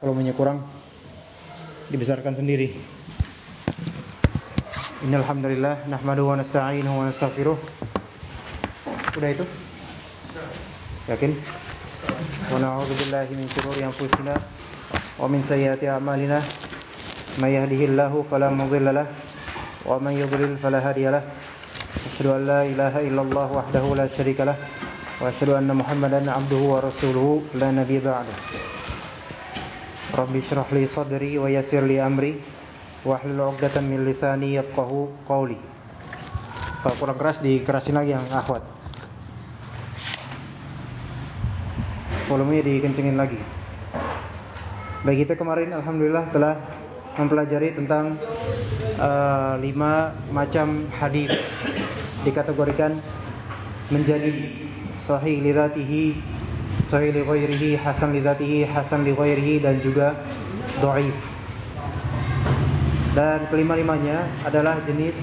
volumenya kurang dibesarkan sendiri. Innal hamdalillah nahmaduhu wa nasta'inuhu wa nastaghfiruh. Udah itu? Yakin? Wa na'udzu billahi min shururi anfusina wa min sayyiati a'malina. May yahdihillahu fala mudilla lahu wa man yudlil fala hadiya lahu. Asyhadu an la ilaha illallah wahdahu la syarika wa asyhadu anna Muhammadan 'abduhu wa rasuluhu la nabiyya ba'dahu. Rabbi syrah li sadri wa yassir li amri wahlul 'uqdatam min lisani yafqahu qawli. Kalau kurang keras dikerasin lagi yang akhwat. Volumenya dikencengin lagi. Baik kita kemarin alhamdulillah telah mempelajari tentang uh, lima macam hadis dikategorikan menjadi sahih li sahih li ghairihi, hasan li dzatihi, hasan li ghairihi dan juga dhaif. Dan kelima-limanya adalah jenis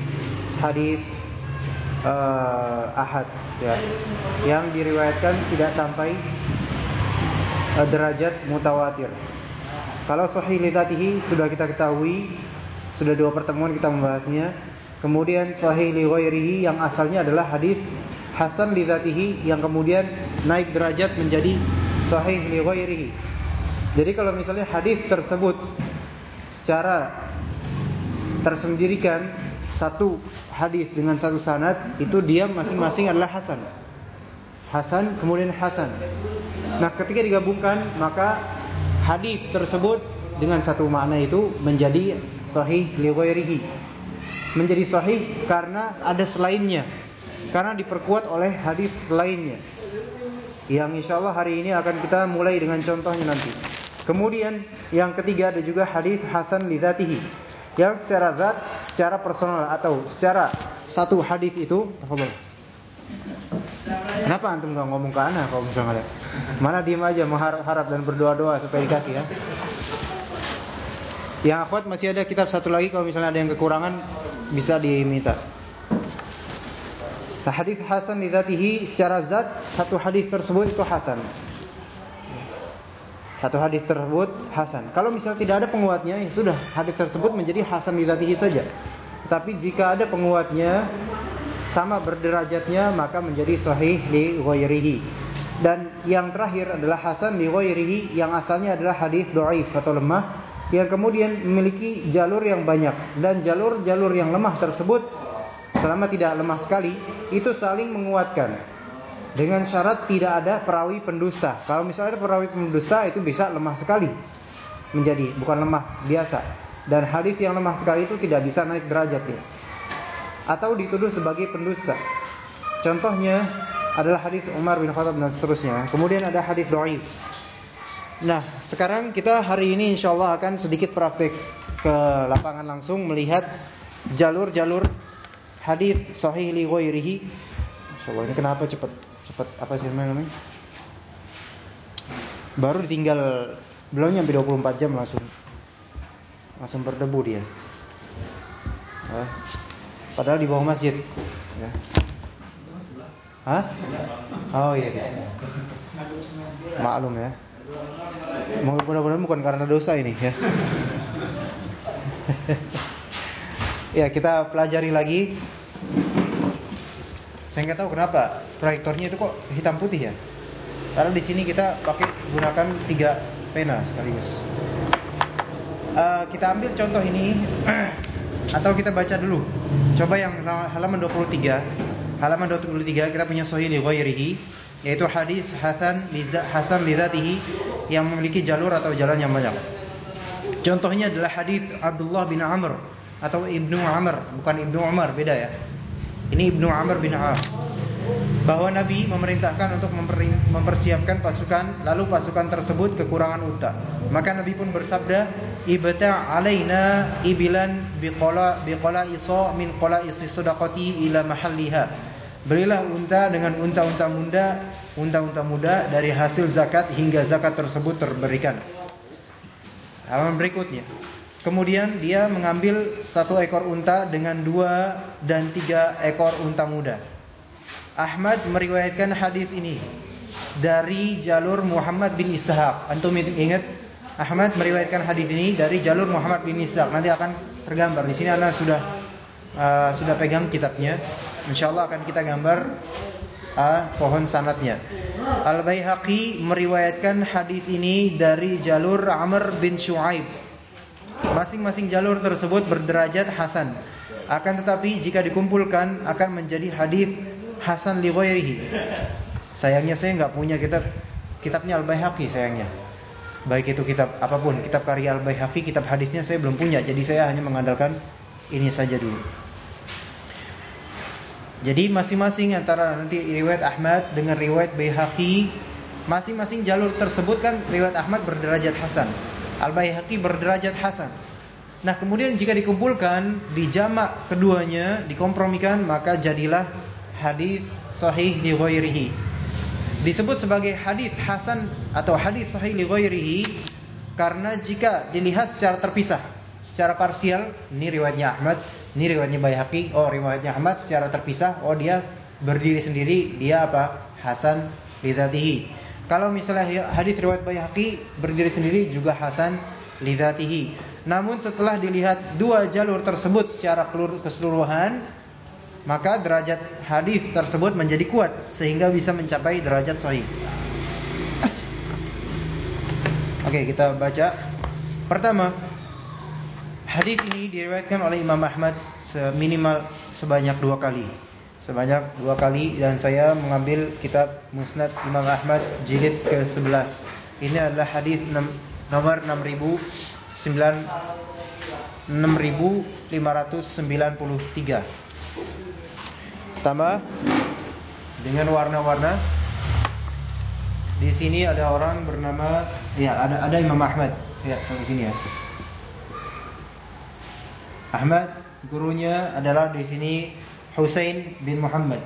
hadis uh, ahad ya. Yang diriwayatkan tidak sampai uh, derajat mutawatir. Kalau sahih li dzatihi sudah kita ketahui, sudah dua pertemuan kita membahasnya. Kemudian sahih li ghairihi yang asalnya adalah hadis hasan li yang kemudian naik derajat menjadi sahih li ghairihi. Jadi kalau misalnya hadis tersebut secara tersendirikan satu hadis dengan satu sanad itu dia masing-masing adalah hasan. Hasan kemudian hasan. Nah, ketika digabungkan maka hadis tersebut dengan satu makna itu menjadi sahih li ghairihi. Menjadi sahih karena ada selainnya karena diperkuat oleh hadis lainnya. Yang insya Allah hari ini akan kita mulai dengan contohnya nanti. Kemudian yang ketiga ada juga hadis hasan lidzatihi. Yang secara zat, secara personal atau secara satu hadis itu. Kenapa antum nggak ngomong ke ana kalau misalnya Mana diem aja mengharap dan berdoa-doa supaya dikasih ya. Yang akhwat masih ada kitab satu lagi kalau misalnya ada yang kekurangan bisa diminta. Hadis hasan di zatihi secara zat satu hadis tersebut itu hasan. Satu hadis tersebut hasan. Kalau misal tidak ada penguatnya, ya sudah hadis tersebut menjadi hasan di zatihi saja. Tapi jika ada penguatnya sama berderajatnya maka menjadi sahih li ghairihi. Dan yang terakhir adalah hasan li ghairihi yang asalnya adalah hadis dhaif atau lemah yang kemudian memiliki jalur yang banyak dan jalur-jalur yang lemah tersebut selama tidak lemah sekali itu saling menguatkan dengan syarat tidak ada perawi pendusta. Kalau misalnya ada perawi pendusta itu bisa lemah sekali menjadi bukan lemah biasa. Dan hadis yang lemah sekali itu tidak bisa naik derajatnya. Atau dituduh sebagai pendusta. Contohnya adalah hadis Umar bin Khattab dan seterusnya. Kemudian ada hadis dhaif. Nah, sekarang kita hari ini insya Allah akan sedikit praktik ke lapangan langsung melihat jalur-jalur hadis sahih li ghairihi. Masyaallah ini kenapa cepat cepat apa sih namanya? Baru ditinggal belum nyampe 24 jam langsung langsung berdebu dia. Ya. Padahal di bawah masjid. Ya. Hah? Oh iya di Maklum ya. Mudah-mudahan bukan karena dosa ini ya. ya kita pelajari lagi saya nggak tahu kenapa proyektornya itu kok hitam putih ya. Karena di sini kita pakai gunakan tiga pena sekaligus. Uh, kita ambil contoh ini atau kita baca dulu. Coba yang halaman 23. Halaman 23 kita punya sahih li ghairihi yaitu hadis hasan liza hasan lidzatihi yang memiliki jalur atau jalan yang banyak. Contohnya adalah hadis Abdullah bin Amr atau Ibnu Amr, bukan Ibnu Umar, beda ya. Ini Ibnu Amr bin As bahwa Nabi memerintahkan untuk mempersiapkan pasukan lalu pasukan tersebut kekurangan unta. Maka Nabi pun bersabda, "Ibta' alaina ibilan biqala biqala isa min qala isi sadaqati ila mahalliha." Berilah unta dengan unta-unta muda, unta-unta muda dari hasil zakat hingga zakat tersebut terberikan. Halaman berikutnya. Kemudian dia mengambil satu ekor unta dengan dua dan tiga ekor unta muda. Ahmad meriwayatkan hadis ini dari jalur Muhammad bin Ishaq. Antum ingat Ahmad meriwayatkan hadis ini dari jalur Muhammad bin Ishaq. Nanti akan tergambar di sini Anda sudah uh, sudah pegang kitabnya. Insyaallah akan kita gambar uh, pohon sanatnya. Al Baihaqi meriwayatkan hadis ini dari jalur Amr bin Shu'aib. Masing-masing jalur tersebut berderajat hasan. Akan tetapi jika dikumpulkan akan menjadi hadis hasan li ghairihi. Sayangnya saya nggak punya kitab kitabnya Al Baihaqi sayangnya baik itu kitab apa pun, kitab karya Al-Baihaqi, kitab hadisnya saya belum punya. Jadi saya hanya mengandalkan ini saja dulu. Jadi masing-masing antara nanti riwayat Ahmad dengan riwayat Baihaqi, masing-masing jalur tersebut kan riwayat Ahmad berderajat hasan, Al-Baihaqi berderajat hasan. Nah, kemudian jika dikumpulkan di jamak keduanya, dikompromikan, maka jadilah hadis sahih li ghairihi disebut sebagai hadis hasan atau hadis sahih li ghairihi karena jika dilihat secara terpisah, secara parsial, ini riwayatnya Ahmad, ini riwayatnya Baihaqi, oh riwayatnya Ahmad secara terpisah, oh dia berdiri sendiri, dia apa? Hasan lidzatihi. Kalau misalnya hadis riwayat Baihaqi berdiri sendiri juga hasan lidzatihi. Namun setelah dilihat dua jalur tersebut secara keseluruhan, maka derajat hadis tersebut menjadi kuat sehingga bisa mencapai derajat sahih. Oke, kita baca. Pertama, hadis ini diriwayatkan oleh Imam Ahmad seminimal sebanyak dua kali. Sebanyak dua kali dan saya mengambil kitab Musnad Imam Ahmad jilid ke-11. Ini adalah hadis nomor 6009 6593. Pertama dengan warna-warna. Di sini ada orang bernama ya ada ada Imam Ahmad. Ya, sampai sini ya. Ahmad gurunya adalah di sini Husain bin Muhammad.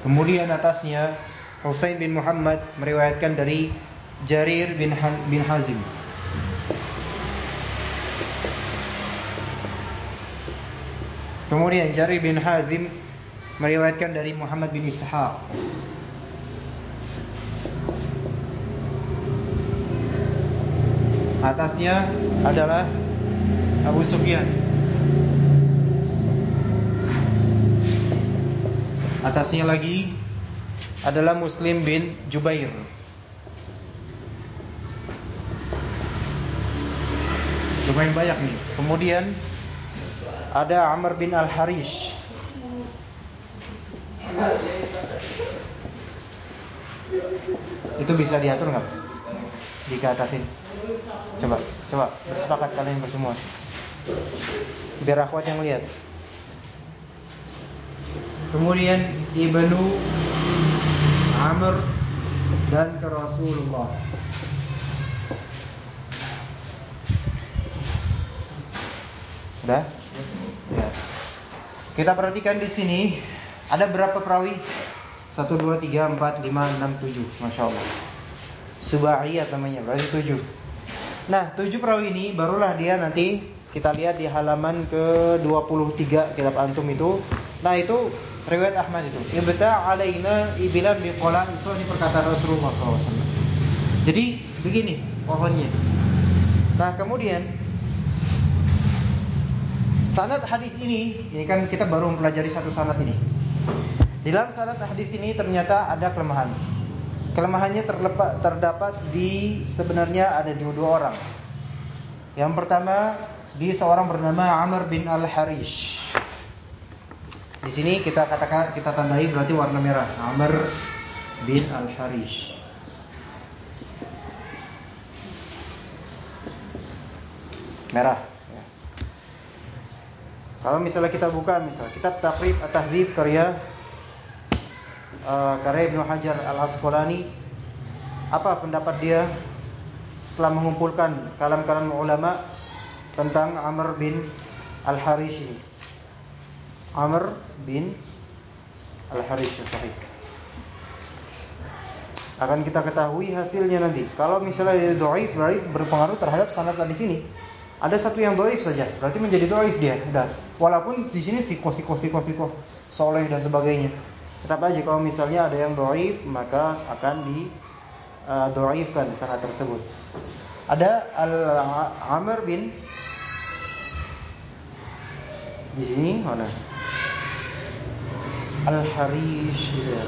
Kemudian atasnya Husain bin Muhammad meriwayatkan dari Jarir bin bin Hazim. Kemudian Jari bin Hazim meriwayatkan dari Muhammad bin Ishaq. Atasnya adalah Abu Sufyan. Atasnya lagi adalah Muslim bin Jubair. Lumayan banyak nih. Kemudian ada Amr bin Al-Harish itu bisa diatur nggak dikatasin coba coba bersepakat kalian bersemua biar akhwat yang lihat kemudian Ibnu Amr dan ke Rasulullah Udah? Ya. Kita perhatikan di sini ada berapa perawi? 1 2 3 4 5 6 7. Masya Allah. Subaiyat namanya, berarti 7. Nah, 7 perawi ini barulah dia nanti kita lihat di halaman ke-23 kitab antum itu. Nah, itu riwayat Ahmad itu. Ibta alaina ibilan biqola itu ini perkataan Rasulullah SAW. Jadi begini pohonnya. Nah, kemudian Sanad hadis ini, ini kan kita baru mempelajari satu sanad ini. Di dalam sanad hadis ini ternyata ada kelemahan. Kelemahannya terdapat di sebenarnya ada di dua orang. Yang pertama di seorang bernama Amr bin Al Harish. Di sini kita katakan kita tandai berarti warna merah. Amr bin Al Harish. Merah. Kalau misalnya kita buka misal kitab Taqrib At-Tahdzib karya uh, karya Ibnu Hajar Al-Asqalani apa pendapat dia setelah mengumpulkan kalam-kalam ulama tentang Amr bin Al-Harish ini. Amr bin Al-Harish sahih. Akan kita ketahui hasilnya nanti. Kalau misalnya dia dhaif berarti berpengaruh terhadap sanad di sini. Ada satu yang doif saja, berarti menjadi doif dia. Udah. Walaupun di sini sikoh sikoh sikoh sikoh soleh dan sebagainya. Tetap aja kalau misalnya ada yang doif maka akan di uh, doifkan sanad tersebut. Ada Al Amr bin di sini mana? Al Harish ya.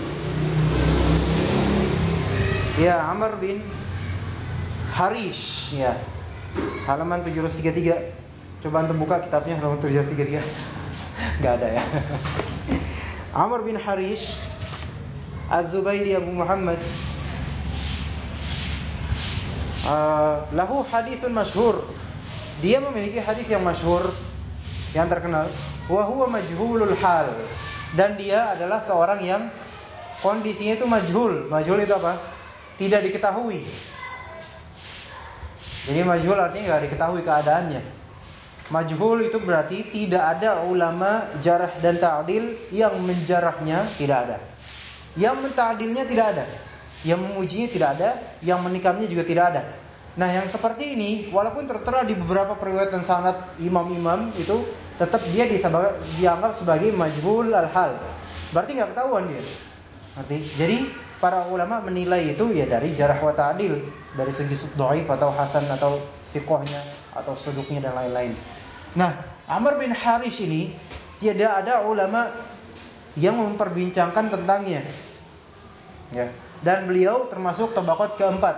Ya Amr bin Harish ya. Halaman 733. Coba antum buka kitabnya halaman 733. Enggak ada ya. Amr bin Harish Az-Zubairi Abu Muhammad uh, lahu hadithun masyhur. Dia memiliki hadis yang masyhur yang terkenal wa huwa majhulul hal dan dia adalah seorang yang kondisinya itu majhul. Majhul itu apa? Tidak diketahui. Jadi majhul artinya nggak diketahui keadaannya. Majhul itu berarti tidak ada ulama jarah dan ta'dil yang menjarahnya tidak ada. Yang menta'dilnya tidak ada. Yang memujinya tidak ada, yang menikamnya juga tidak ada. Nah, yang seperti ini walaupun tertera di beberapa periwayatan sanad imam-imam itu tetap dia dianggap sebagai majhul al-hal. Berarti nggak ketahuan dia. Arti, jadi para ulama menilai itu ya dari jarah wa ta'dil, dari segi dhaif atau hasan atau fiqhnya atau suduknya dan lain-lain. Nah, Amr bin Haris ini tidak ada ulama yang memperbincangkan tentangnya. Ya. Dan beliau termasuk tabaqat keempat.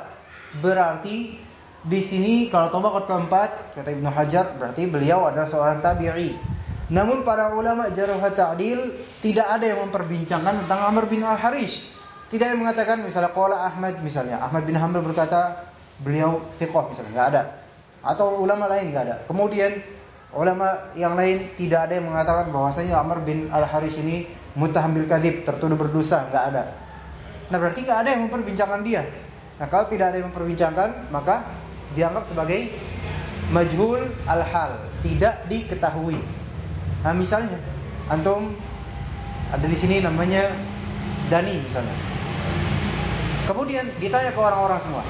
Berarti di sini kalau tabaqat keempat kata Ibnu Hajar berarti beliau adalah seorang tabi'i. Namun para ulama jarh ta'dil tidak ada yang memperbincangkan tentang Amr bin Al-Harish. Tidak yang mengatakan misalnya qala Ahmad misalnya Ahmad bin Hanbal berkata beliau thiqah misalnya enggak ada. Atau ulama lain enggak ada. Kemudian ulama yang lain tidak ada yang mengatakan bahwasanya Amr bin Al-Harish ini mutahambil kadzib, tertuduh berdosa, enggak ada. Nah, berarti enggak ada yang memperbincangkan dia. Nah, kalau tidak ada yang memperbincangkan, maka dianggap sebagai majhul al-hal, tidak diketahui. Nah, misalnya antum ada di sini namanya Dani misalnya. Kemudian ditanya ke orang-orang semua,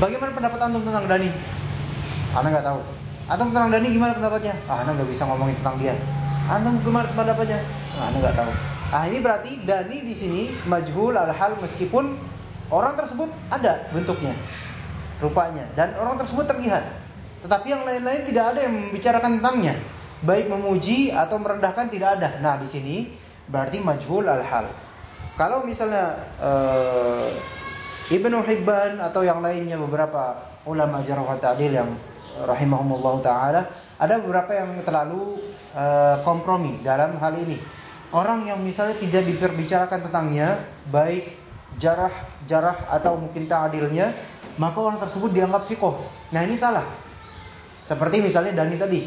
bagaimana pendapat antum tentang Dani? Anda nggak tahu. Antum tentang Dani gimana pendapatnya? Ah, Anda nggak bisa ngomongin tentang dia. Antum gimana pendapatnya? Ah, Anda nggak tahu. Ah, ini berarti Dani di sini majhul al-hal meskipun orang tersebut ada bentuknya rupanya dan orang tersebut terlihat. Tetapi yang lain-lain tidak ada yang membicarakan tentangnya, baik memuji atau merendahkan tidak ada. Nah, di sini berarti majhul al-hal. Kalau misalnya uh, Ibnu Hibban atau yang lainnya beberapa ulama jarh ta'dil yang rahimahumullah taala ada beberapa yang terlalu uh, kompromi dalam hal ini. Orang yang misalnya tidak diperbicarakan tentangnya, baik jarah jarah atau mungkin ta'dilnya maka orang tersebut dianggap sikoh. Nah ini salah. Seperti misalnya Dani tadi.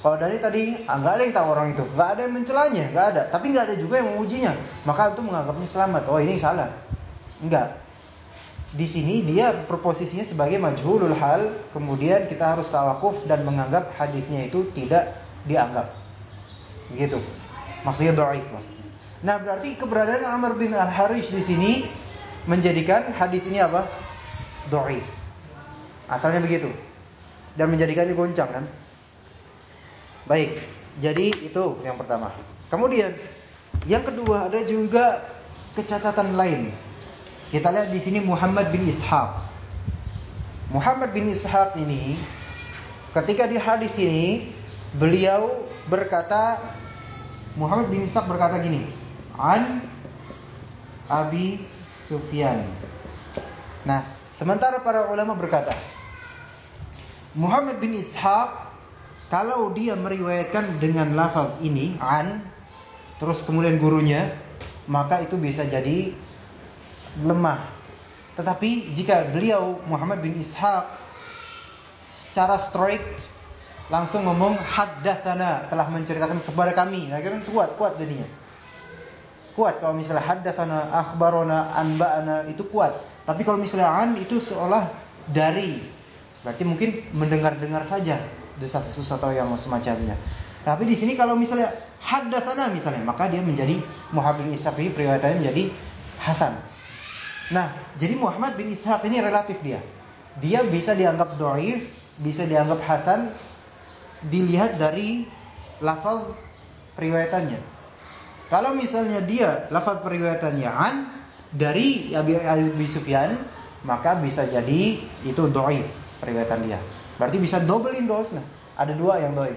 Kalau Dani tadi ah, nggak ada yang tahu orang itu, nggak ada yang mencelanya, nggak ada. Tapi nggak ada juga yang mengujinya. Maka itu menganggapnya selamat. Oh ini salah. Enggak. Di sini dia proposisinya sebagai majhulul hal, kemudian kita harus tawakuf dan menganggap hadisnya itu tidak dianggap. Begitu. Maksudnya dhaif maksudnya. Nah, berarti keberadaan Amr bin Al-Harish di sini menjadikan hadis ini apa? Dhaif. Asalnya begitu. Dan menjadikannya goncang kan? Baik. Jadi itu yang pertama. Kemudian yang kedua ada juga kecatatan lain. Kita lihat di sini Muhammad bin Ishaq. Muhammad bin Ishaq ini ketika di hadis ini beliau berkata Muhammad bin Ishaq berkata gini, "An Abi Sufyan." Nah, sementara para ulama berkata, Muhammad bin Ishaq kalau dia meriwayatkan dengan lafaz ini an terus kemudian gurunya maka itu bisa jadi lemah. Tetapi jika beliau Muhammad bin Ishaq secara straight langsung ngomong haddatsana telah menceritakan kepada kami, nah kan kuat kuat jadinya. Kuat kalau misalnya haddatsana akhbarona anba'ana itu kuat. Tapi kalau misalnya an itu seolah dari berarti mungkin mendengar-dengar saja desas-desus atau yang semacamnya. Tapi di sini kalau misalnya haddatsana misalnya, maka dia menjadi Muhammad bin Ishaq ini periwayatannya menjadi hasan. Nah, jadi Muhammad bin Ishaq ini relatif dia. Dia bisa dianggap dhaif, bisa dianggap hasan dilihat dari lafaz periwayatannya. Kalau misalnya dia lafaz periwayatannya an dari Abi, Abi Sufyan, maka bisa jadi itu doif periwayatan dia. Berarti bisa doublein doif lah. Ada dua yang doif.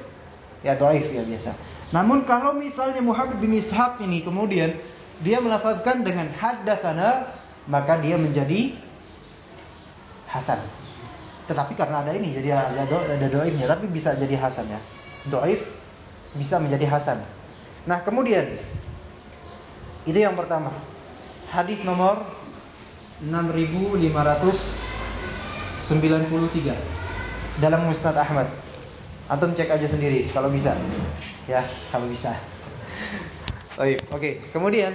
Ya doif ya biasa. Namun kalau misalnya Muhammad bin Ishaq ini kemudian dia melafazkan dengan haddatsana, maka dia menjadi hasan. Tetapi karena ada ini jadi ada do, ada tapi bisa jadi hasan ya. Doif bisa menjadi hasan. Nah kemudian itu yang pertama. Hadis nomor 6593 dalam Musnad Ahmad. Antum cek aja sendiri kalau bisa. Ya, kalau bisa. Oke, oke. Kemudian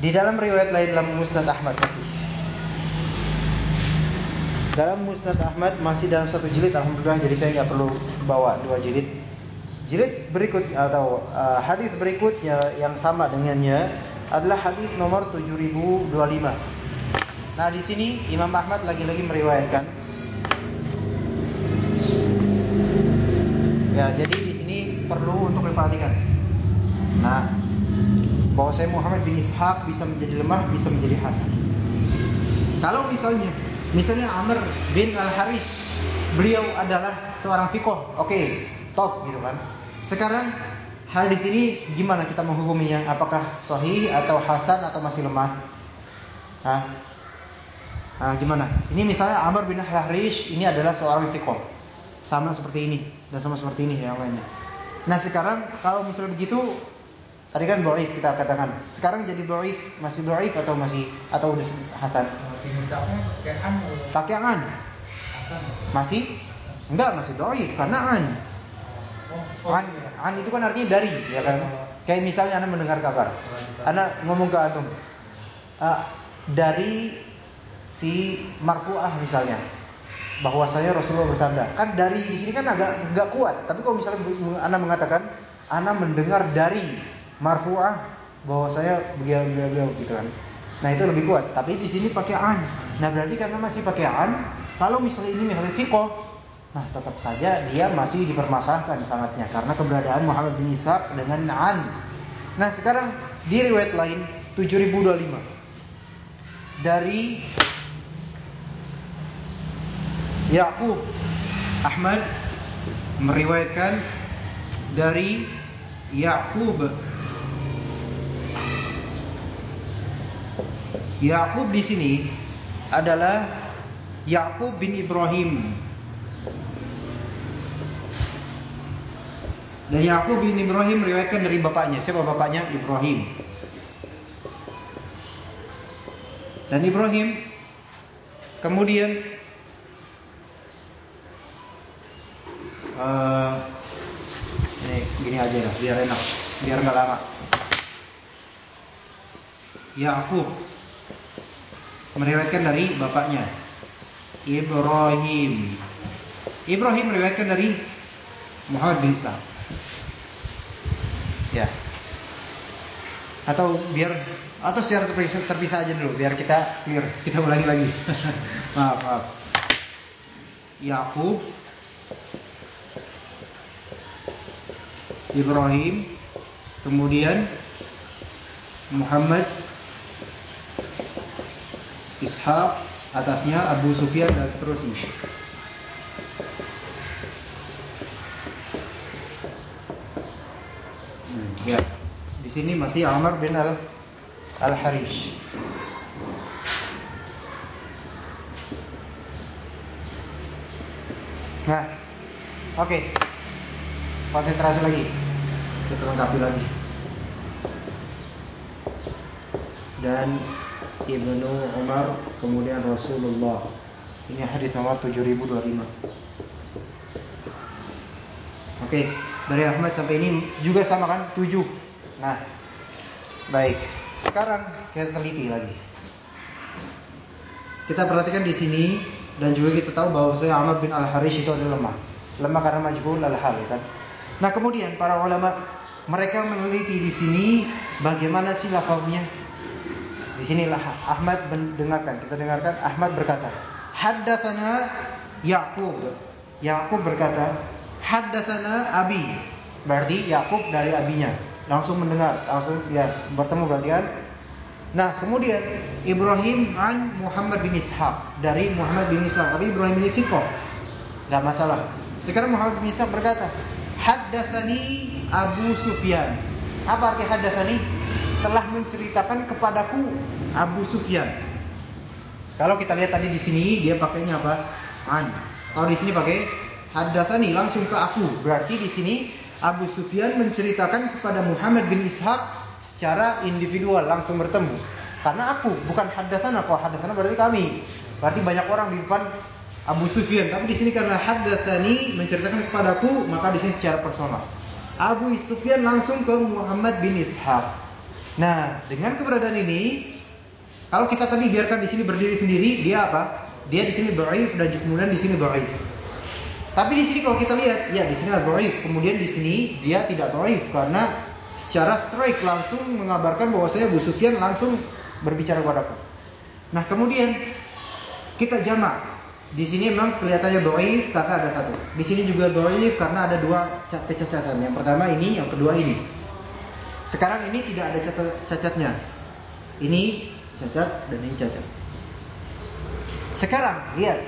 di dalam riwayat lain dalam Musnad Ahmad masih dalam Musnad Ahmad masih dalam satu jilid alhamdulillah jadi saya nggak perlu bawa dua jilid. Jilid berikut atau uh, hadis berikutnya yang sama dengannya adalah hadis nomor 7025. Nah, di sini Imam Ahmad lagi-lagi meriwayatkan Ya, jadi di sini perlu untuk diperhatikan. Nah, bahwa saya Muhammad bin Ishaq bisa menjadi lemah, bisa menjadi hasan. Kalau misalnya Misalnya Amr bin Al Haris, beliau adalah seorang fikoh, oke, okay, top gitu kan. Sekarang hadis ini gimana kita menghukuminya? Apakah sahih atau hasan atau masih lemah? Hah? Nah, gimana? Ini misalnya Amr bin Al Haris ini adalah seorang fikoh, sama seperti ini dan sama seperti ini yang lainnya. Nah sekarang kalau misalnya begitu Tadi kan doif kita katakan. Sekarang jadi doif, masih doif atau masih atau udah hasan? Pakai an. Masih? Enggak, masih doif karena an. Oh, oh, an, an itu kan artinya dari, ya kan? Kayak misalnya anda mendengar kabar, anda ngomong ke antum, uh, dari si marfuah misalnya, bahwasanya Rasulullah bersabda. Kan dari di sini kan agak enggak kuat. Tapi kalau misalnya anda mengatakan, anda mendengar dari marfu'ah bahwa saya beliau beliau gitu kan. Nah itu lebih kuat. Tapi di sini pakai an. Nah berarti karena masih pakai an, kalau misalnya ini misalnya fikoh, nah tetap saja dia masih dipermasalahkan sangatnya karena keberadaan Muhammad bin Ishaq dengan an. Nah sekarang di riwayat lain 7025 dari Yakub Ahmad meriwayatkan dari Yakub Yakub di sini adalah Yakub bin Ibrahim. Dan Yakub bin Ibrahim meriwayatkan dari bapaknya. Siapa bapaknya? Ibrahim. Dan Ibrahim kemudian uh, ini gini aja lah, biar enak, biar nggak lama. Yakub meriwayatkan dari bapaknya Ibrahim. Ibrahim meriwayatkan dari Muhammad bin Sa'ad. Ya. Atau biar atau secara terpisah, terpisah aja dulu biar kita clear. Kita ulangi lagi. maaf, maaf. Yakub Ibrahim kemudian Muhammad Ishaq, atasnya Abu Sufyan dan seterusnya. Hmm, ya, di sini masih Amr bin Al Al Harish. Nah, oke, okay. konsentrasi lagi, kita lengkapi lagi. Dan Ibnu Umar kemudian Rasulullah. Ini hadis nomor 7025. Oke, dari Ahmad sampai ini juga sama kan 7. Nah, baik. Sekarang kita teliti lagi. Kita perhatikan di sini dan juga kita tahu bahwa saya Ahmad bin Al Haris itu adalah lemah. Lemah karena majhul al hal kan. Nah, kemudian para ulama mereka meneliti di sini bagaimana sih lafaznya di sinilah Ahmad mendengarkan. Kita dengarkan Ahmad berkata, "Haddatsana Yaqub." Yaqub berkata, "Haddatsana Abi." Berarti Yaqub dari abinya. langsung mendengar, langsung ya bertemu kan. Nah, kemudian Ibrahim an Muhammad bin Ishaq dari Muhammad bin Ishaq. Tapi Ibrahim ini thiqah. Enggak masalah. Sekarang Muhammad bin Ishaq berkata, "Haddatsani Abu Sufyan." Apa arti haddatsani? Telah menceritakan kepadaku Abu Sufyan. Kalau kita lihat tadi di sini dia pakainya apa? An. Kalau di sini pakai haddatsani langsung ke aku. Berarti di sini Abu Sufyan menceritakan kepada Muhammad bin Ishaq secara individual langsung bertemu. Karena aku bukan hadatsana, kalau hadatsana berarti kami. Berarti banyak orang di depan Abu Sufyan, tapi di sini karena hadatsani menceritakan kepadaku, maka di sini secara personal. Abu Sufyan langsung ke Muhammad bin Ishaq. Nah, dengan keberadaan ini, kalau kita tadi biarkan di sini berdiri sendiri, dia apa? Dia di sini dhaif dan kemudian di sini dhaif. Tapi di sini kalau kita lihat, ya di sini dhaif, kemudian di sini dia tidak dhaif karena secara strike langsung mengabarkan bahwa saya Abu Sufyan langsung berbicara kepadaku. Nah, kemudian kita jamak. Di sini memang kelihatannya doif karena ada satu. Di sini juga doif karena ada dua kecacatan. Yang pertama ini, yang kedua ini. Sekarang ini tidak ada cacat cacatnya. Ini cacat dan ini cacat. Sekarang lihat.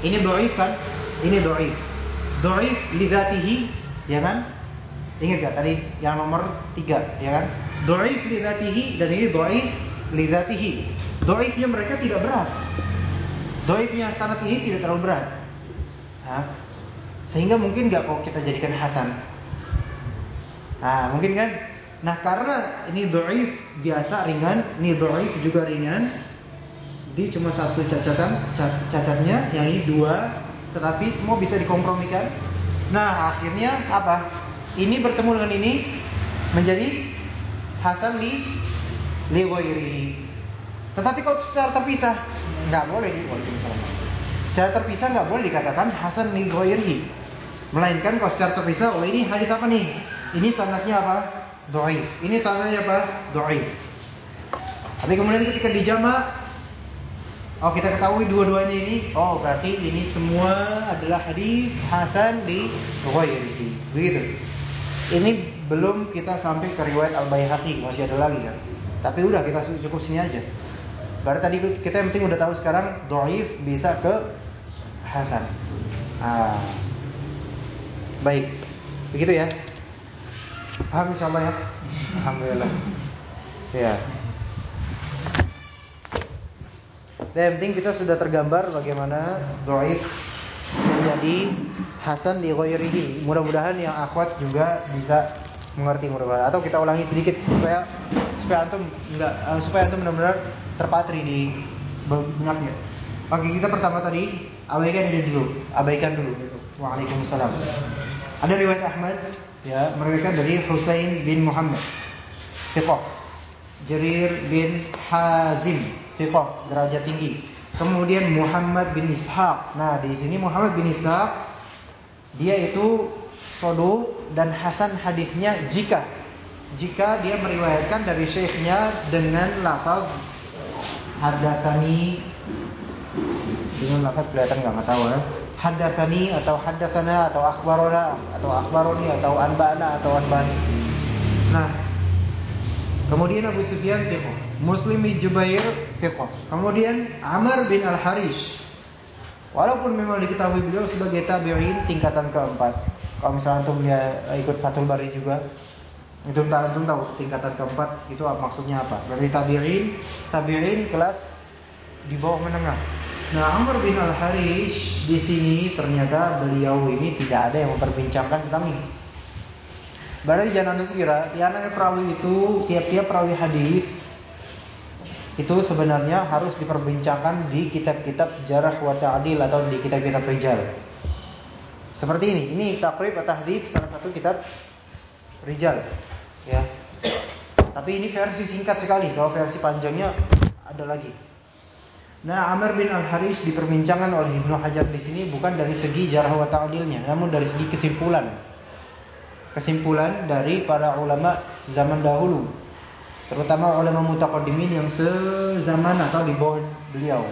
Ini doif kan? Ini doif. Doif lidatihi, ya kan? Ingat gak tadi yang nomor tiga, ya kan? Doif li dan ini doif li Doifnya mereka tidak berat. Doifnya sanat ini tidak terlalu berat. Hah? Sehingga mungkin gak kok kita jadikan hasan. Nah, mungkin kan? Nah, karena ini doif biasa ringan, ini doif juga ringan. Di cuma satu cacatan, cacatnya, yang ini dua, tetapi semua bisa dikompromikan. Nah, akhirnya apa? ini bertemu dengan ini menjadi hasan li li Tetapi kalau secara terpisah nggak boleh di Secara terpisah nggak boleh dikatakan hasan li Melainkan kalau secara terpisah, oh ini hadis apa nih? Ini sangatnya apa? Doi. Ini sangatnya apa? Doi. Tapi kemudian ketika dijama Oh kita ketahui dua-duanya ini Oh berarti ini semua adalah hadis Hasan di Ghairihi Begitu ini belum kita sampai ke riwayat Al-Baihaqi, masih ada lagi kan. Tapi udah kita cukup sini aja. Berarti tadi kita yang penting udah tahu sekarang doif bisa ke hasan. Ah. Baik. Begitu ya. Paham insyaallah ya? Alhamdulillah. Ya. Dan yang penting kita sudah tergambar bagaimana doif menjadi hasan di ghairihi. Mudah-mudahan yang akhwat juga bisa mengerti mudah-mudahan. Atau kita ulangi sedikit supaya supaya antum enggak uh, supaya antum benar-benar terpatri di benaknya. Oke, kita pertama tadi abaikan dulu, abaikan dulu. Waalaikumsalam. Ada riwayat Ahmad ya, mereka dari Husain bin Muhammad. Thiqah. Jarir bin Hazim, thiqah, derajat tinggi. Kemudian Muhammad bin Ishaq. Nah, di sini Muhammad bin Ishaq dia itu sodu dan hasan hadisnya jika jika dia meriwayatkan dari syekhnya dengan lafaz hadatsani dengan lafaz kelihatan nggak tahu ya hadatsani atau hadatsana atau akhbarona atau akhbaroni atau anba'na atau anbani nah kemudian Abu Sufyan fiqh Muslim bin Jubair fiqh kemudian Amr bin Al-Harish Walaupun memang diketahui beliau sebagai tabi'in tingkatan keempat. Kalau misalnya antum dia ikut Fathul Bari juga, itu antum tahu tingkatan keempat itu maksudnya apa? Berarti tabi'in, tabi'in kelas di bawah menengah. Nah, Amr bin Al-Harish di sini ternyata beliau ini tidak ada yang memperbincangkan tentang ini. Berarti jangan antum kira, ya perawi itu tiap-tiap perawi hadis itu sebenarnya harus diperbincangkan di kitab-kitab jarah wa ta'dil atau di kitab-kitab rijal. Seperti ini. Ini takrib atau tahdhib salah satu kitab rijal, ya. Tapi ini versi singkat sekali. Kalau versi panjangnya ada lagi. Nah, Amr bin Al-Haris diperbincangkan oleh Ibnu Hajar di sini bukan dari segi jarah wa ta'dilnya, namun dari segi kesimpulan. Kesimpulan dari para ulama zaman dahulu terutama ulama mutaqaddimin yang sezaman atau di bawah beliau.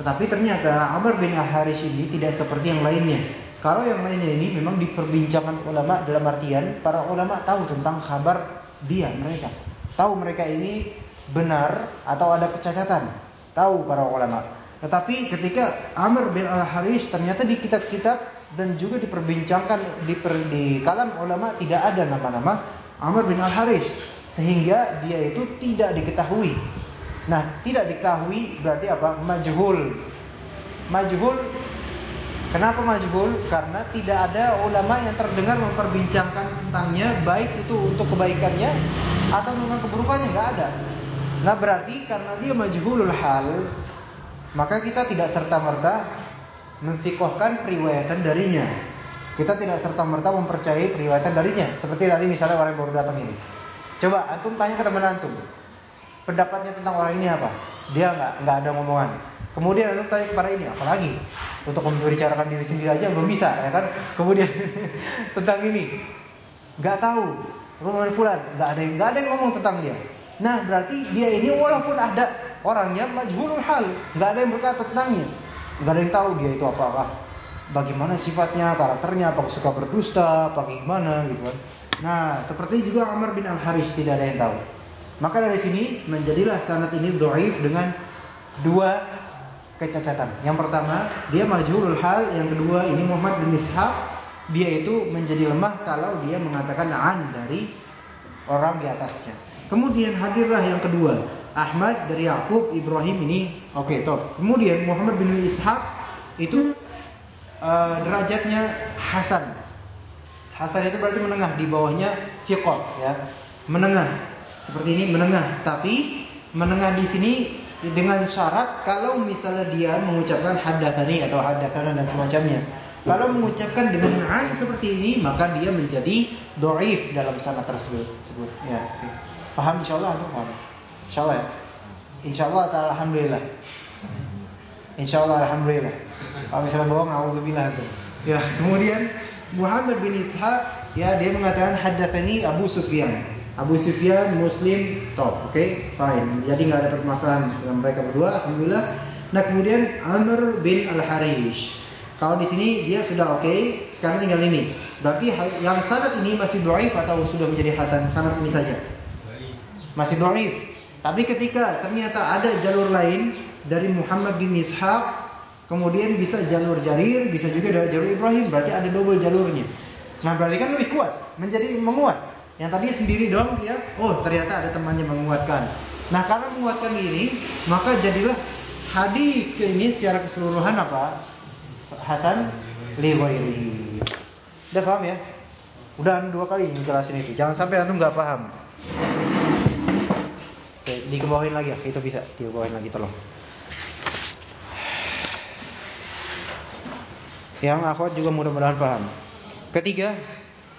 Tetapi ternyata Amr bin Al-Haris ini tidak seperti yang lainnya. Kalau yang lainnya ini memang diperbincangkan ulama dalam artian para ulama tahu tentang kabar dia mereka. Tahu mereka ini benar atau ada kecacatan. Tahu para ulama. Tetapi ketika Amr bin Al-Haris ternyata di kitab-kitab dan juga diperbincangkan di, per, di kalam ulama tidak ada nama-nama Amr bin Al-Haris sehingga dia itu tidak diketahui. Nah, tidak diketahui berarti apa? Majhul. Majhul Kenapa majhul? Karena tidak ada ulama yang terdengar memperbincangkan tentangnya baik itu untuk kebaikannya atau memang keburukannya nggak ada. Nah berarti karena dia majhulul hal, maka kita tidak serta merta mensikohkan periwayatan darinya. Kita tidak serta merta mempercayai periwayatan darinya. Seperti tadi misalnya orang yang baru datang ini. Coba antum tanya ke teman antum, pendapatnya tentang orang ini apa? Dia nggak nggak ada ngomongan. Kemudian antum tanya kepada ini, apalagi untuk membicarakan diri sendiri aja belum bisa ya kan kemudian tentang ini nggak tahu rumah fulan nggak ada nggak ada yang ngomong tentang dia nah berarti dia ini walaupun ada orangnya majhulul hal nggak ada yang berkata tentangnya nggak ada yang tahu dia itu apa apa bagaimana sifatnya karakternya apakah suka berdusta apa gimana gitu kan nah seperti juga Amr bin Al Haris tidak ada yang tahu maka dari sini menjadilah sanad ini doaif dengan dua kecacatan. Yang pertama, dia majhulul hal, yang kedua ini Muhammad bin Ishaq, dia itu menjadi lemah kalau dia mengatakan an dari orang di atasnya. Kemudian hadirlah yang kedua, Ahmad dari Yakub, Ibrahim ini oke, okay, top. Kemudian Muhammad bin Ishaq itu uh, derajatnya Hasan. Hasan itu berarti menengah, di bawahnya fiqh ya. Menengah. Seperti ini menengah, tapi menengah di sini dengan syarat kalau misalnya dia mengucapkan hadatsani atau hadatsana dan semacamnya. Kalau mengucapkan dengan an seperti ini maka dia menjadi doif dalam sanad tersebut. Ya, okay. Paham insyaallah paham. Insyaallah ya. Insyaallah ta'ala alhamdulillah. Insyaallah alhamdulillah. Kalau misalnya bohong auzubillah itu. Ya, kemudian Muhammad bin Ishaq ya dia mengatakan hadatsani Abu Sufyan. Abu Sufyan, Muslim, top, oke, okay? fine. Jadi nggak ada permasalahan dengan mereka berdua, alhamdulillah. Nah kemudian Amr bin Al Harish. Kalau di sini dia sudah oke, okay, sekarang tinggal ini. Berarti yang sanad ini masih doaif atau sudah menjadi hasan? Sanad ini saja. Masih doaif. Tapi ketika ternyata ada jalur lain dari Muhammad bin Ishaq, kemudian bisa jalur Jarir, bisa juga dari jalur Ibrahim, berarti ada double jalurnya. Nah berarti kan lebih kuat, menjadi menguat. Yang tadi sendiri dong dia, oh ternyata ada temannya menguatkan. Nah karena menguatkan ini, maka jadilah hadis ini secara keseluruhan apa? Hasan li ghairihi. Udah paham ya? Udah dua kali menjelasin itu. Jangan sampai antum nggak paham. Oke, dikebawain lagi ya, itu bisa dikebawain lagi tolong. Yang akhwat juga mudah-mudahan paham. Ketiga,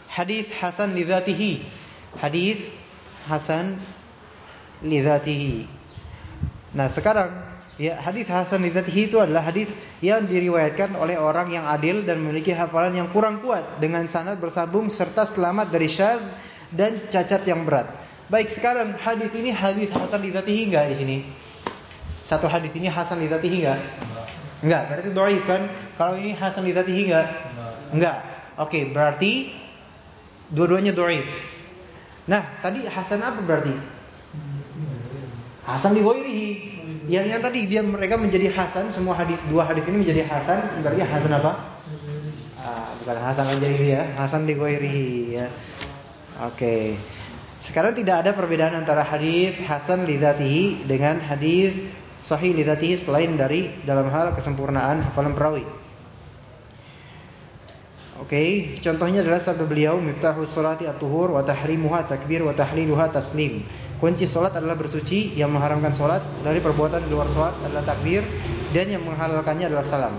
hadis hasan li dzatihi. Hadis hasan li dzatihi. Nah, sekarang ya hadis hasan li dzatihi itu adalah hadis yang diriwayatkan oleh orang yang adil dan memiliki hafalan yang kurang kuat dengan sanad bersambung serta selamat dari syadz dan cacat yang berat. Baik, sekarang hadis ini hadis hasan li dzatihi enggak di sini? Satu hadis ini hasan li dzatihi enggak? Enggak, berarti dhaif kan? Kalau ini hasan li dzatihi enggak? Enggak. Oke, berarti Dua-duanya doif. Nah, tadi Hasan apa berarti? Hasan di ghairihi. Yang yang tadi dia mereka menjadi Hasan, semua hadis dua hadis ini menjadi Hasan, berarti Hasan apa? Ah, bukan Hasan aja ini ya, Hasan di ghairihi ya. Oke. Sekarang tidak ada perbedaan antara hadis Hasan li dengan hadis sahih li selain dari dalam hal kesempurnaan hafalan perawi. Oke, okay. contohnya adalah sabda beliau miftahus salati at-tuhur wa tahrimuha takbir wa tahliluha taslim. Kunci salat adalah bersuci, yang mengharamkan salat dari perbuatan di luar salat adalah takbir dan yang menghalalkannya adalah salam.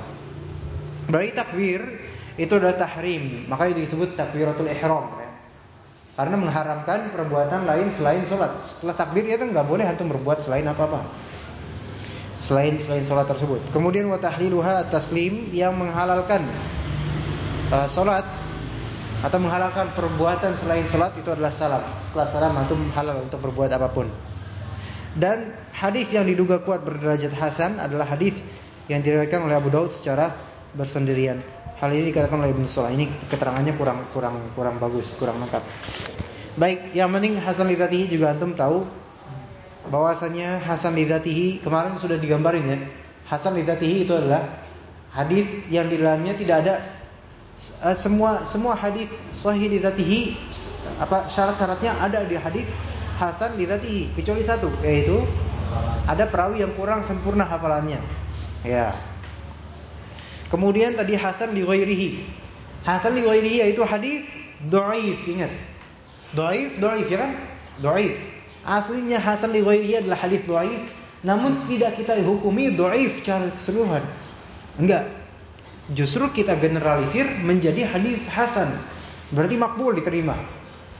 Berarti takbir itu adalah tahrim, makanya disebut takbiratul ihram. Karena mengharamkan perbuatan lain selain salat. Setelah takbir itu enggak boleh antum berbuat selain apa-apa. Selain selain salat tersebut. Kemudian wa tahliluha taslim yang menghalalkan uh, sholat atau menghalalkan perbuatan selain sholat itu adalah salam. Setelah salam antum halal untuk berbuat apa pun. Dan hadis yang diduga kuat berderajat hasan adalah hadis yang diriwayatkan oleh Abu Daud secara bersendirian. Hal ini dikatakan oleh Ibnu Salah. Ini keterangannya kurang kurang kurang bagus, kurang lengkap. Baik, yang penting Hasan lidzatihi juga antum tahu bahwasanya Hasan lidzatihi kemarin sudah digambarin ya. Hasan lidzatihi itu adalah hadis yang di dalamnya tidak ada uh, semua semua hadis sahih lidzatihi apa syarat-syaratnya ada di hadis Hasan lidzatihi kecuali satu yaitu ada perawi yang kurang sempurna hafalannya. Ya. Kemudian tadi Hasan li ghairihi. Hasan li ghairihi yaitu hadis dhaif, ingat. Dhaif, dhaif ya kan? Dhaif. Aslinya Hasan li ghairihi adalah hadis dhaif, namun tidak kita hukumi dhaif secara keseluruhan. Enggak. Justru kita generalisir menjadi hadis hasan. Berarti makbul diterima.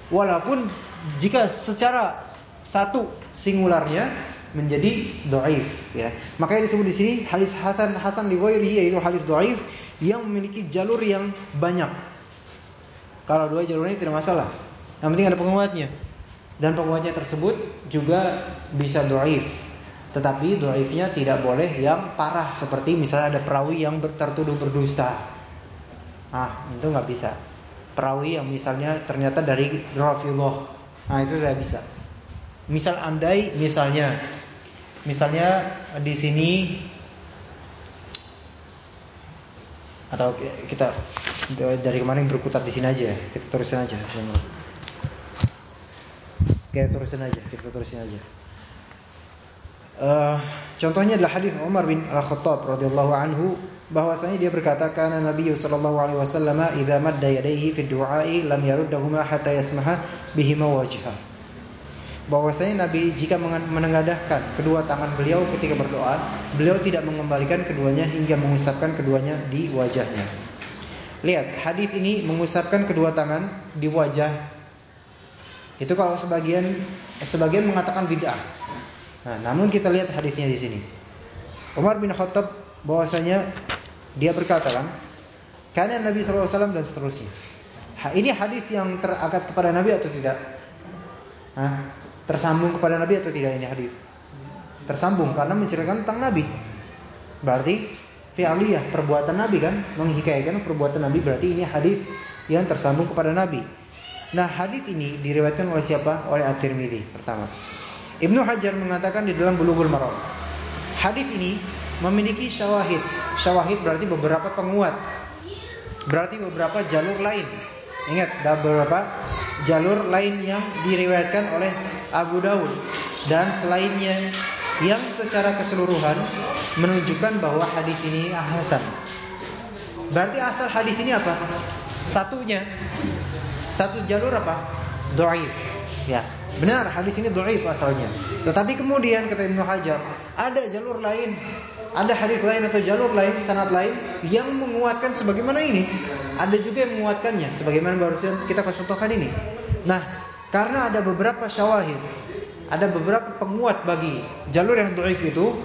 Walaupun jika secara satu singularnya menjadi dhaif ya. Makanya disebut di sini hadis hasan hasan li ghairihi yaitu hadis dhaif yang memiliki jalur yang banyak. Kalau dua jalur ini tidak masalah. Yang penting ada penguatnya. Dan penguatnya tersebut juga bisa dhaif. Tetapi dhaifnya tidak boleh yang parah seperti misalnya ada perawi yang tertuduh berdusta. Ah, itu nggak bisa. Perawi yang misalnya ternyata dari Rafidhah. Nah, itu tidak bisa. Misal andai misalnya Misalnya di sini atau kita dari kemarin berkutat di sini aja ya. Kita terusin aja. Kita terusin aja, kita terusin aja. Uh, contohnya adalah hadis Umar bin Al-Khattab radhiyallahu anhu bahwasanya dia berkata kana Nabi sallallahu alaihi wasallam idza madda yadayhi fi du'a'i lam yaruddahuma hatta yasmaha bihima wajha bahwasanya Nabi jika menengadahkan kedua tangan beliau ketika berdoa, beliau tidak mengembalikan keduanya hingga mengusapkan keduanya di wajahnya. Lihat, hadis ini mengusapkan kedua tangan di wajah. Itu kalau sebagian sebagian mengatakan bid'ah. Nah, namun kita lihat hadisnya di sini. Umar bin Khattab bahwasanya dia berkata kan, karena Nabi SAW dan seterusnya. Ini hadis yang terangkat kepada Nabi atau tidak? Hah? Tersambung kepada Nabi atau tidak ini hadis? Tersambung karena menceritakan tentang Nabi. Berarti fi'aliyah, perbuatan Nabi kan, menghikayatkan perbuatan Nabi berarti ini hadis yang tersambung kepada Nabi. Nah, hadis ini diriwayatkan oleh siapa? Oleh At-Tirmidzi pertama. Ibnu Hajar mengatakan di dalam Bulughul Maram. Hadis ini memiliki syawahid. Syawahid berarti beberapa penguat. Berarti beberapa jalur lain. Ingat, ada beberapa jalur lain yang diriwayatkan oleh Abu Dawud dan selainnya yang secara keseluruhan menunjukkan bahwa hadis ini hasan. Berarti asal hadis ini apa? Satunya satu jalur apa? Dhaif. Ya, benar hadis ini dhaif asalnya. Tetapi kemudian kata Ibnu Hajar, ada jalur lain, ada hadis lain atau jalur lain, sanad lain yang menguatkan sebagaimana ini. Ada juga yang menguatkannya sebagaimana barusan kita contohkan ini. Nah, karena ada beberapa syawahid, ada beberapa penguat bagi jalur yang dhaif itu,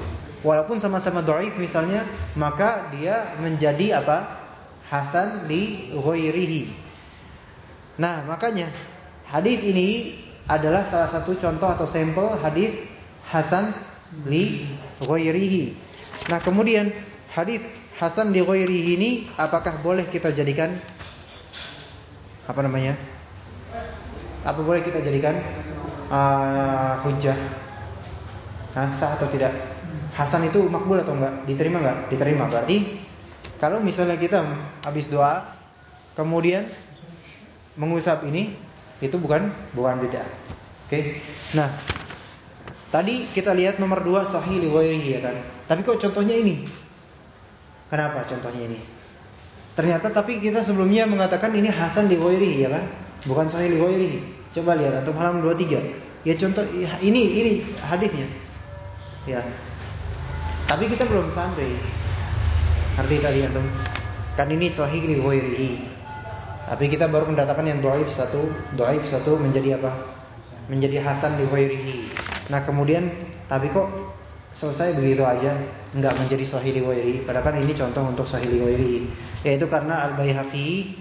walaupun sama-sama dhaif misalnya, maka dia menjadi apa? Hasan li ghairihi. Nah, makanya hadis ini adalah salah satu contoh atau sampel hadis hasan li ghairihi. Nah, kemudian hadis hasan li ghairihi ini apakah boleh kita jadikan apa namanya? Apa boleh kita jadikan uh, hujah? Nah, sah atau tidak? Hasan itu makbul atau enggak? Diterima enggak? Diterima. Berarti kalau misalnya kita habis doa kemudian mengusap ini itu bukan bukan beda. Oke. Nah, tadi kita lihat nomor dua sahih li ya kan. Tapi kok contohnya ini? Kenapa contohnya ini? Ternyata tapi kita sebelumnya mengatakan ini hasan li ya kan? Bukan sahih li Coba lihat atau halaman 23. Ya contoh ini ini hadisnya. Ya. Tapi kita belum sampai. Arti tadi antum. Kan ini sahih ghairihi. Tapi kita baru mendatakan yang dhaif satu, dhaif satu menjadi apa? Menjadi hasan li. Nah, kemudian tapi kok selesai begitu aja enggak menjadi sahih ghairihi. Padahal kan ini contoh untuk sahih ghairihi. Yaitu karena Al-Baihaqi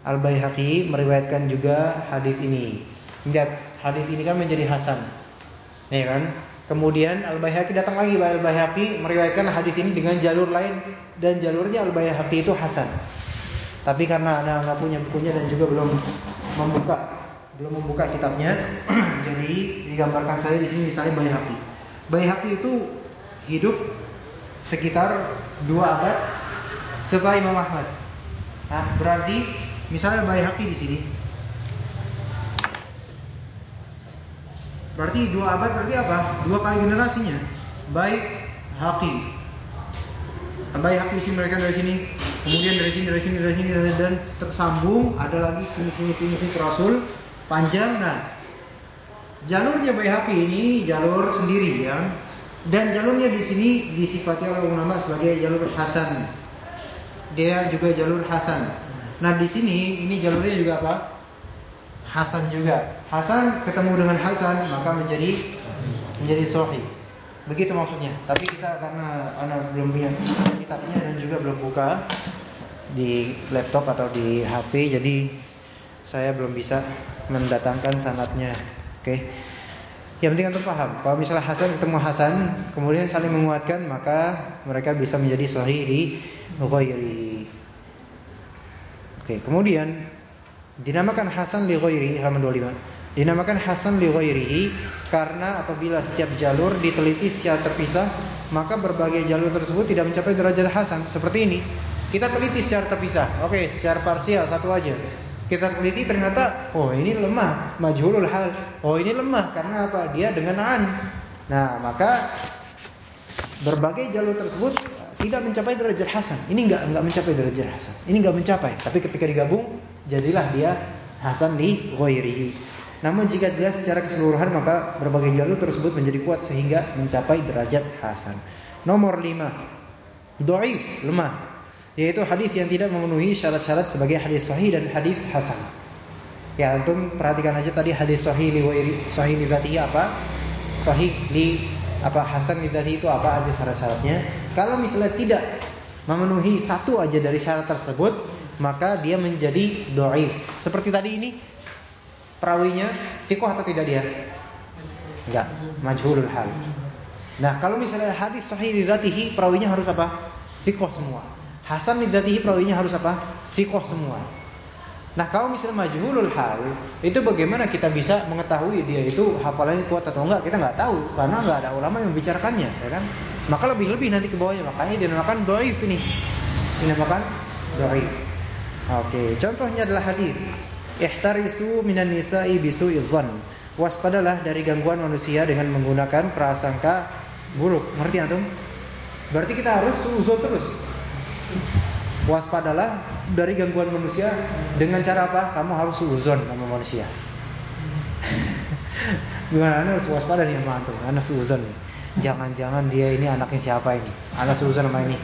Al-Baihaqi meriwayatkan juga hadis ini. Lihat, hadis ini kan menjadi hasan. Ya kan? Kemudian Al-Baihaqi datang lagi Al-Baihaqi meriwayatkan hadis ini dengan jalur lain dan jalurnya Al-Baihaqi itu hasan. Tapi karena anda nggak punya bukunya dan juga belum membuka belum membuka kitabnya, jadi digambarkan saya di sini misalnya Baihaqi. Baihaqi itu hidup sekitar dua abad setelah Imam Ahmad. Nah, berarti misalnya Baihaqi di sini. Berarti dua abad berarti apa? Dua kali generasinya. Baik Haqi. Baik Haqi sini mereka dari sini, kemudian dari sini dari sini dari sini dan tersambung ada lagi sini sini sini sini Rasul panjang. Nah, jalurnya Baik Haqi ini jalur sendiri ya. Dan jalurnya di sini disifati oleh ulama sebagai jalur Hasan. Dia juga jalur Hasan. Nah, di sini ini jalurnya juga apa? Hasan juga. Hasan ketemu dengan Hasan maka menjadi menjadi sahih. Begitu maksudnya. Tapi kita karena anak belum punya kitabnya dan juga belum buka di laptop atau di HP jadi saya belum bisa mendatangkan sanatnya. Oke. Okay. Yang penting antum paham. Kalau misalnya Hasan ketemu Hasan, kemudian saling menguatkan, maka mereka bisa menjadi sahih di ghairi. Oke, kemudian dinamakan Hasan li ghairi halaman 25. Dinamakan Hasan li ghairihi karena apabila setiap jalur diteliti secara terpisah, maka berbagai jalur tersebut tidak mencapai derajat hasan. Seperti ini. Kita teliti secara terpisah. Oke, secara parsial satu aja. Kita teliti ternyata oh ini lemah, majhulul hal. Oh ini lemah karena apa? Dia dengan an. Nah, maka berbagai jalur tersebut tidak mencapai derajat hasan. Ini enggak enggak mencapai derajat hasan. Ini enggak mencapai, tapi ketika digabung jadilah dia hasan di ghairihi. Namun jika dilihat secara keseluruhan maka berbagai jalur tersebut menjadi kuat sehingga mencapai derajat hasan. Nomor 5. Dhaif, lemah yaitu hadis yang tidak memenuhi syarat-syarat sebagai hadis sahih dan hadis hasan. Ya, antum perhatikan aja tadi hadis sahih li sahih li apa? Sahih li apa hasan li itu apa aja syarat-syaratnya? Kalau misalnya tidak memenuhi satu aja dari syarat tersebut, maka dia menjadi dhaif. Seperti tadi ini perawinya sikoh atau tidak dia? Enggak, majhulul hal. Nah, kalau misalnya hadis sahih li perawinya harus apa? Sikoh semua. Hasan lidatihi perawinya harus apa? Fikoh semua. Nah kalau misalnya majhulul hal itu bagaimana kita bisa mengetahui dia itu hafalannya kuat atau enggak kita nggak tahu karena nggak ada ulama yang membicarakannya, ya kan? Maka lebih lebih nanti ke bawahnya makanya dinamakan doif ini, dinamakan doif. Oke, contohnya adalah hadis ihtarisu minan nisa'i bisu'i. Waspadalah dari gangguan manusia dengan menggunakan prasangka buruk. Ngerti antum? Berarti kita harus suzul terus. Waspadalah dari gangguan manusia dengan cara apa? Kamu harus suuzon sama manusia. Gimana anda harus waspada nih sama antum? Anda suuzon Jangan-jangan dia ini anaknya siapa ini? Anda suuzon sama ini.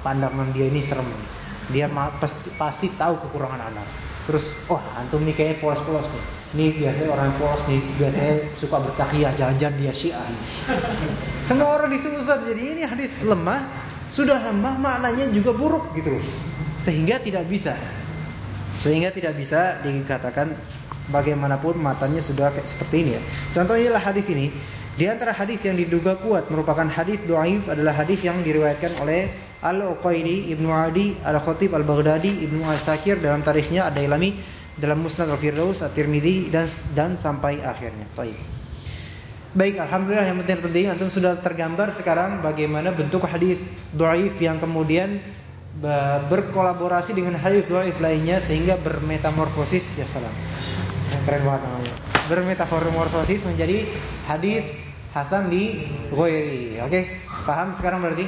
Pandangan dia ini serem. Dia pasti, pasti tahu kekurangan anak. Terus, oh antum nih kayaknya polos-polos nih. Ini biasanya orang polos nih, biasanya suka bertakiyah, jangan-jangan dia syiah. Semua orang disuuzon. Jadi ini hadis lemah sudah lemah maknanya juga buruk gitu Sehingga tidak bisa. Sehingga tidak bisa dikatakan bagaimanapun matanya sudah seperti ini ya. Contohnya adalah hadis ini. Di antara hadis yang diduga kuat merupakan hadis dhaif adalah hadis yang diriwayatkan oleh Al-Uqaili, Ibnu Adi, Al-Khatib Al-Baghdadi, Ibnu Al-Sakir dalam tarikhnya ada ilami dalam Musnad Al-Firdaus, At-Tirmidzi dan dan sampai akhirnya. Baik. Baik, alhamdulillah yang penting penting antum sudah tergambar sekarang bagaimana bentuk hadis dhaif yang kemudian berkolaborasi dengan hadis dhaif lainnya sehingga bermetamorfosis ya salam. Keren banget namanya. Bermetamorfosis menjadi hadis hasan di ghairi. Oke, paham sekarang berarti?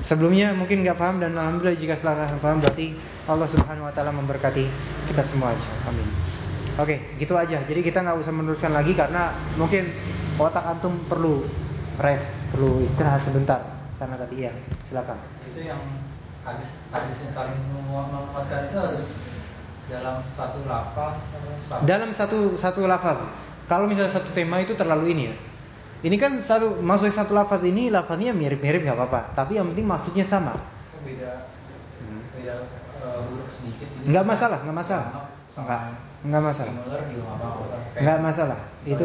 Sebelumnya mungkin nggak paham dan alhamdulillah jika setelah paham berarti Allah Subhanahu wa taala memberkati kita semua. Amin. Oke, gitu aja. Jadi kita nggak usah meneruskan lagi karena mungkin otak antum perlu rest, perlu istirahat sebentar karena tadi ya. Silakan. Itu yang hadis hadis yang saling menguatkan itu harus dalam satu lafaz dalam satu satu lafaz. Kalau misalnya satu tema itu terlalu ini ya. Ini kan satu maksudnya satu lafaz ini lafaznya mirip-mirip nggak apa-apa, tapi yang penting maksudnya sama. Beda hmm. beda uh, huruf sedikit. Nggak masalah, nggak masalah. Enggak. Enggak masalah. Enggak masalah. Itu gitu.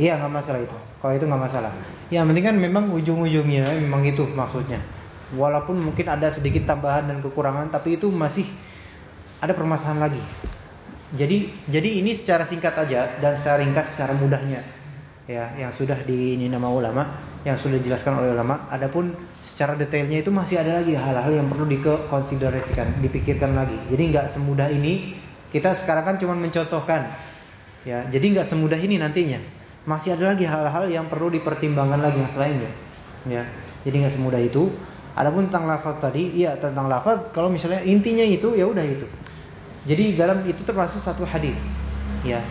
Iya, enggak masalah itu. Kalau itu enggak masalah. Yang penting kan memang ujung-ujungnya memang itu maksudnya. Walaupun mungkin ada sedikit tambahan dan kekurangan, tapi itu masih ada permasalahan lagi. Jadi jadi ini secara singkat aja dan secara ringkas secara mudahnya ya yang sudah di ini nama ulama, yang sudah dijelaskan oleh ulama. Adapun secara detailnya itu masih ada lagi hal-hal yang perlu dikonsiderasikan, dipikirkan lagi. Jadi nggak semudah ini. Kita sekarang kan cuma mencontohkan. Ya, jadi nggak semudah ini nantinya. Masih ada lagi hal-hal yang perlu dipertimbangkan lagi yang selainnya. Ya. Jadi nggak semudah itu. Adapun tentang lafaz tadi, iya tentang lafaz kalau misalnya intinya itu ya udah itu. Jadi dalam itu termasuk satu hadis. Ya.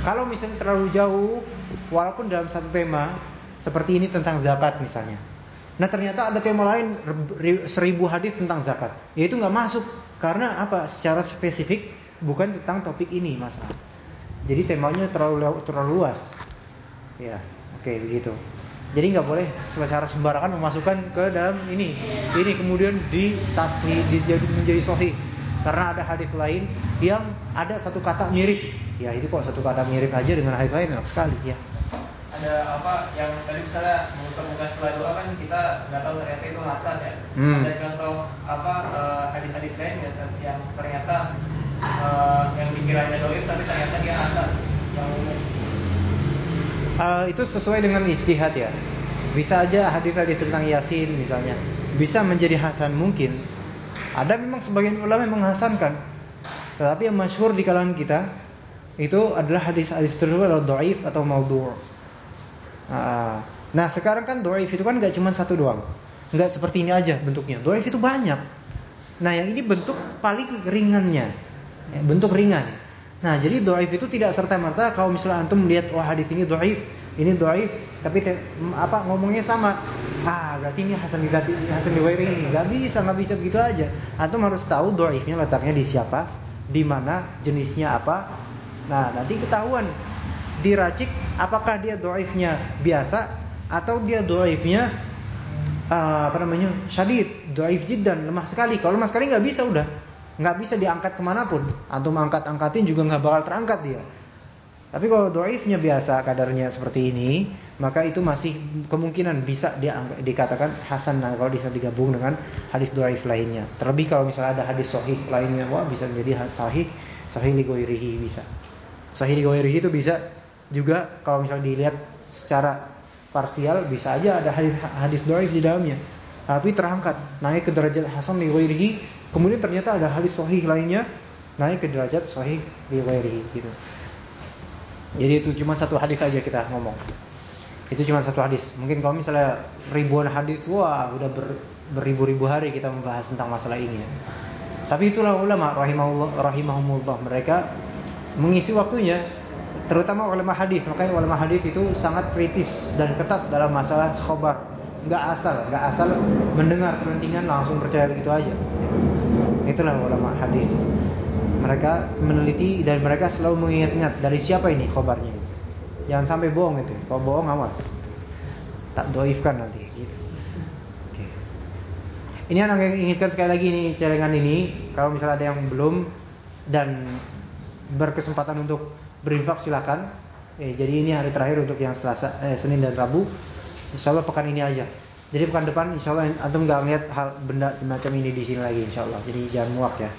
Kalau misalnya terlalu jauh, walaupun dalam satu tema seperti ini tentang zakat misalnya. Nah ternyata ada tema lain seribu hadis tentang zakat. Ya itu nggak masuk karena apa? Secara spesifik bukan tentang topik ini masalah. Jadi temanya terlalu terlalu luas. Ya, oke okay, begitu. Jadi nggak boleh secara sembarangan memasukkan ke dalam ini. Ini kemudian ditasih dijadi menjadi sahih karena ada hadis lain yang ada satu kata mirip. Ya itu kok satu kata mirip aja dengan hadis lain enak sekali ya. Ada apa yang tadi misalnya mengusap muka setelah doa kan kita nggak tahu ternyata itu hasan ya. Hmm. Ada contoh apa eh, hadis-hadis lain ya yang ternyata uh, yang dikiranya doib tapi ternyata dia hasan yang. Uh, itu sesuai dengan ijtihad ya. Bisa aja hadis-hadis tentang Yasin misalnya bisa menjadi hasan mungkin ada memang sebagian ulama yang menghasankan. Tetapi yang masyhur di kalangan kita itu adalah hadis-hadis tersebut adalah dhaif atau maudhu'. Ah, nah, sekarang kan dhaif itu kan nggak cuma satu doang. Nggak seperti ini aja bentuknya. Dhaif itu banyak. Nah, yang ini bentuk paling ringannya. Ya, bentuk ringan. Nah, jadi dhaif itu tidak serta-merta kalau misalnya antum melihat wah hadis ini dhaif, ini dhaif, tapi apa ngomongnya sama. Ah, berarti ini Hasan Ghazali, Hasan ini. Gak bisa, nggak bisa begitu aja. Antum harus tahu dhaifnya letaknya di siapa, di mana, jenisnya apa. Nah, nanti ketahuan diracik apakah dia dhaifnya biasa atau dia dhaifnya uh, apa namanya? syadid, dhaif jiddan, lemah sekali. Kalau lemah sekali nggak bisa udah. Nggak bisa diangkat ke mana pun. Antum angkat-angkatin juga nggak bakal terangkat dia. Tapi kalau doifnya biasa kadarnya seperti ini, maka itu masih kemungkinan bisa dia dikatakan hasan nah, kalau bisa digabung dengan hadis doif lainnya. Terlebih kalau misalnya ada hadis sahih lainnya, wah bisa menjadi sahih sahih ligoirihi bisa. Sahih ligoirihi itu bisa juga kalau misalnya dilihat secara parsial bisa aja ada hadis hadis doif di dalamnya. Tapi terangkat naik ke derajat hasan ligoirihi, kemudian ternyata ada hadis sahih lainnya naik ke derajat sahih ligoirihi gitu. Jadi itu cuma satu hadis aja kita ngomong. Itu cuma satu hadis. Mungkin kalau misalnya ribuan hadis, wah udah ber, beribu-ribu hari kita membahas tentang masalah ini. Tapi itulah ulama rahimahullah rahimahumullah mereka mengisi waktunya terutama ulama hadis. Makanya ulama hadis itu sangat kritis dan ketat dalam masalah khobar. Enggak asal, enggak asal mendengar selentingan langsung percaya begitu aja. Itulah ulama hadis mereka meneliti dan mereka selalu mengingat-ingat dari siapa ini khobarnya. Jangan sampai bohong itu. Kalau bohong awas. Tak doifkan nanti. Gitu. Oke. Ini yang inginkan sekali lagi nih celengan ini. Kalau misalnya ada yang belum dan berkesempatan untuk berinfak silakan. Eh, jadi ini hari terakhir untuk yang Selasa, eh, Senin dan Rabu. Insya Allah pekan ini aja. Jadi pekan depan Insya Allah antum nggak ngeliat hal benda semacam ini di sini lagi Insya Allah. Jadi jangan muak ya.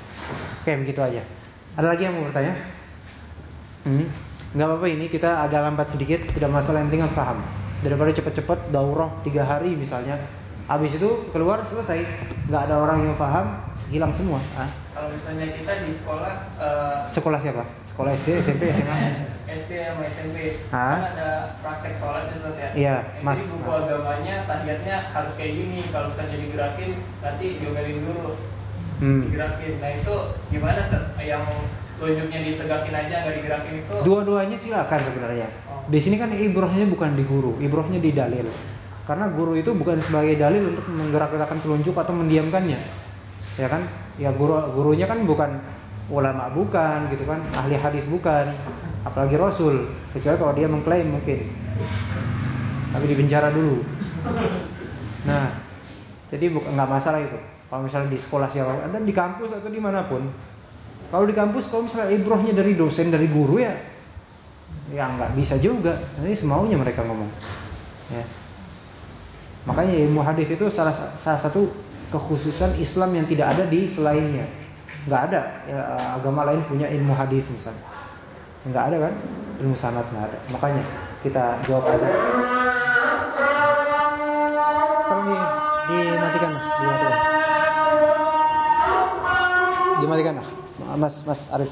Oke begitu aja. Ada lagi yang mau bertanya? Hmm? Gak apa-apa ini kita agak lambat sedikit, tidak masalah yang penting paham. Daripada cepat-cepat daurah tiga hari misalnya, habis itu keluar selesai, nggak ada orang yang paham, hilang semua. Ah. Kalau misalnya kita di sekolah, uh, sekolah siapa? Sekolah SD, SMP, SMA? SD sama SMP. Ah? Kan ada praktek sholat itu ya. Iya, Mas. Jadi buku agamanya tahiyatnya harus kayak gini. Kalau misalnya digerakin, nanti diomelin dulu hmm. digerakin. Nah itu gimana? Yang tunjuknya ditegakin aja nggak digerakin itu? Dua-duanya silakan sebenarnya. Oh. Di sini kan ibrohnya bukan di guru, ibrohnya di dalil. Karena guru itu bukan sebagai dalil untuk menggerak-gerakkan telunjuk atau mendiamkannya. Ya kan? Ya guru gurunya kan bukan ulama bukan gitu kan, ahli hadis bukan, apalagi rasul. Kecuali kalau dia mengklaim mungkin. Tapi di penjara dulu. Nah, jadi bukan nggak masalah itu. Kalau misalnya di sekolah siapa, dan di kampus atau di mana pun. Kalau di kampus, kalau misalnya ibrohnya dari dosen, dari guru ya, ya nggak bisa juga. Ini semaunya mereka ngomong. Ya. Makanya ilmu hadis itu salah, salah satu kekhususan Islam yang tidak ada di selainnya. Nggak ada ya, agama lain punya ilmu hadis misalnya. Nggak ada kan? Ilmu sanad nggak ada. Makanya kita jawab aja. Tolong di, dimatikan, dimatikan. Dimatikan, Mas Mas Arif.